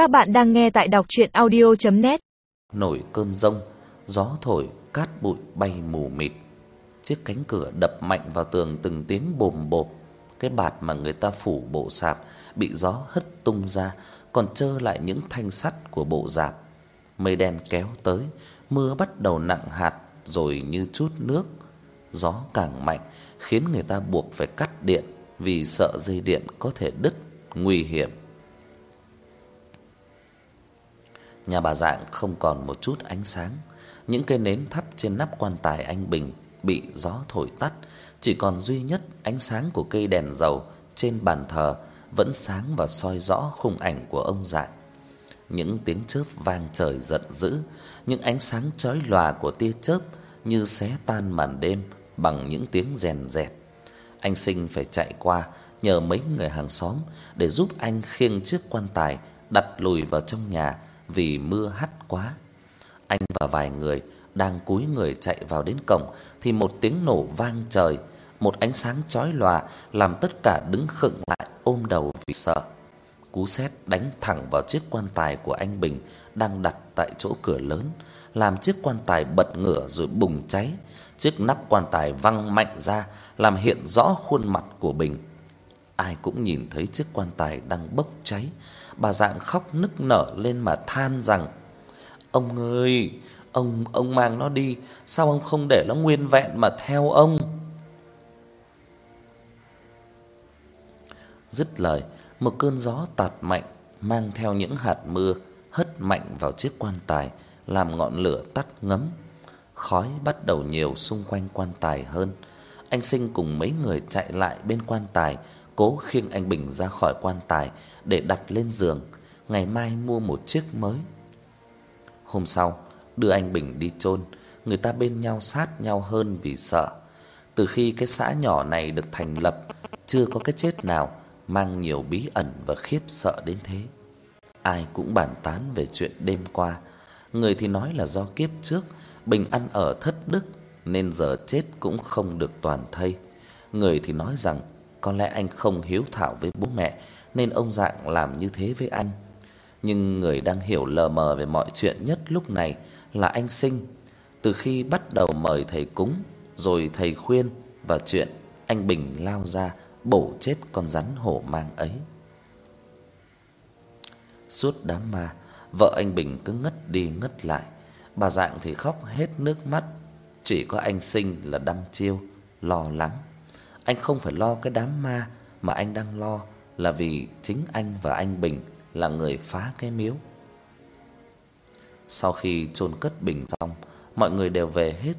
Các bạn đang nghe tại đọc audio net Nổi cơn rông, gió thổi cát bụi bay mù mịt. Chiếc cánh cửa đập mạnh vào tường từng tiếng bồm bộp. Cái bạt mà người ta phủ bộ sạp bị gió hất tung ra, còn trơ lại những thanh sắt của bộ rạp. Mây đen kéo tới, mưa bắt đầu nặng hạt rồi như chút nước. Gió càng mạnh khiến người ta buộc phải cắt điện vì sợ dây điện có thể đứt, nguy hiểm. Nhà bà Dạng không còn một chút ánh sáng, những cây nến thắp trên nắp quan tài anh Bình bị gió thổi tắt, chỉ còn duy nhất ánh sáng của cây đèn dầu trên bàn thờ vẫn sáng và soi rõ khung ảnh của ông Dạng. Những tiếng chớp vang trời giận dữ, những ánh sáng chói lòa của tia chớp như xé tan màn đêm bằng những tiếng rèn rẹt. Anh Sinh phải chạy qua nhờ mấy người hàng xóm để giúp anh khiêng chiếc quan tài đặt lùi vào trong nhà vì mưa hắt quá. Anh và vài người đang cúi người chạy vào đến cổng thì một tiếng nổ vang trời, một ánh sáng chói lòa làm tất cả đứng khựng lại ôm đầu vì sợ. Cú sét đánh thẳng vào chiếc quan tài của anh Bình đang đặt tại chỗ cửa lớn, làm chiếc quan tài bật ngửa rồi bùng cháy. Chiếc nắp quan tài văng mạnh ra, làm hiện rõ khuôn mặt của Bình. Ai cũng nhìn thấy chiếc quan tài đang bốc cháy, bà Dạng khóc nức nở lên mà than rằng: "Ông ơi, ông ông mang nó đi, sao ông không để nó nguyên vẹn mà theo ông?" Dứt lời, một cơn gió tạt mạnh mang theo những hạt mưa hất mạnh vào chiếc quan tài, làm ngọn lửa tắt ngấm. Khói bắt đầu nhiều xung quanh quan tài hơn. Anh Sinh cùng mấy người chạy lại bên quan tài, cố khiêng anh Bình ra khỏi quan tài để đặt lên giường, ngày mai mua một chiếc mới. Hôm sau, đưa anh Bình đi chôn, người ta bên nhau sát nhau hơn vì sợ. Từ khi cái xã nhỏ này được thành lập, chưa có cái chết nào mang nhiều bí ẩn và khiếp sợ đến thế. Ai cũng bàn tán về chuyện đêm qua, người thì nói là do kiếp trước Bình ăn ở thất đức nên giờ chết cũng không được toàn thây. Người thì nói rằng có lẽ anh không hiếu thảo với bố mẹ nên ông Dạng làm như thế với anh. Nhưng người đang hiểu lờ mờ về mọi chuyện nhất lúc này là anh Sinh. Từ khi bắt đầu mời thầy cúng, rồi thầy khuyên và chuyện anh Bình lao ra bổ chết con rắn hổ mang ấy. Suốt đám ma, vợ anh Bình cứ ngất đi ngất lại, bà Dạng thì khóc hết nước mắt, chỉ có anh Sinh là đăm chiêu, lo lắng. Anh không phải lo cái đám ma mà anh đang lo là vì chính anh và anh Bình là người phá cái miếu. Sau khi chôn cất Bình xong, mọi người đều về hết,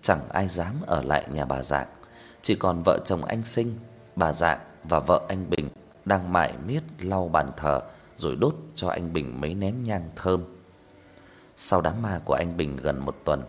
chẳng ai dám ở lại nhà bà Dạng, chỉ còn vợ chồng anh Sinh, bà Dạng và vợ anh Bình đang mải miết lau bàn thờ rồi đốt cho anh Bình mấy nén nhang thơm. Sau đám ma của anh Bình gần một tuần,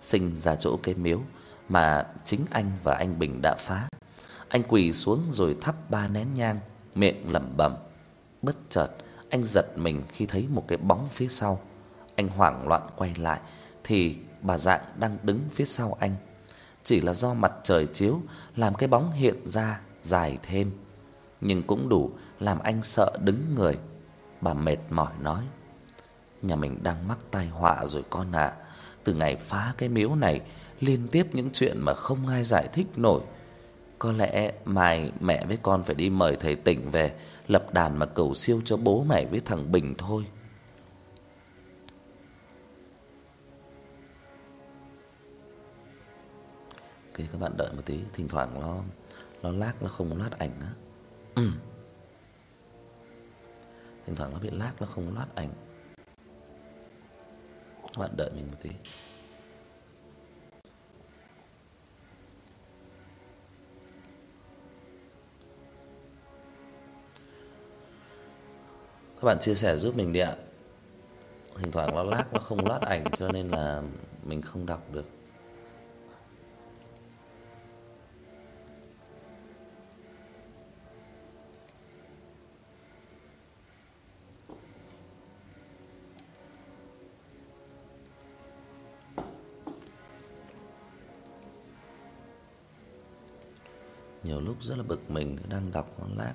Sinh ra chỗ cái miếu mà chính anh và anh Bình đã phá. Anh quỳ xuống rồi thắp ba nén nhang, miệng lẩm bẩm. Bất chợt, anh giật mình khi thấy một cái bóng phía sau. Anh hoảng loạn quay lại thì bà Dạng đang đứng phía sau anh. Chỉ là do mặt trời chiếu làm cái bóng hiện ra dài thêm, nhưng cũng đủ làm anh sợ đứng người. Bà mệt mỏi nói: "Nhà mình đang mắc tai họa rồi con ạ. Từ ngày phá cái miếu này, liên tiếp những chuyện mà không ai giải thích nổi. Có lẽ mai mẹ với con phải đi mời thầy tỉnh về lập đàn mà cầu siêu cho bố mày với thằng Bình thôi." Ok các bạn đợi một tí, thỉnh thoảng nó nó lag nó không loát ảnh á. Ừ. Thỉnh thoảng nó bị lag nó không loát ảnh. Các bạn đợi mình một tí. Các bạn chia sẻ giúp mình đi ạ. Thỉnh thoảng nó lag, nó không loát ảnh cho nên là mình không đọc được. Nhiều lúc rất là bực mình, đang đọc nó lag.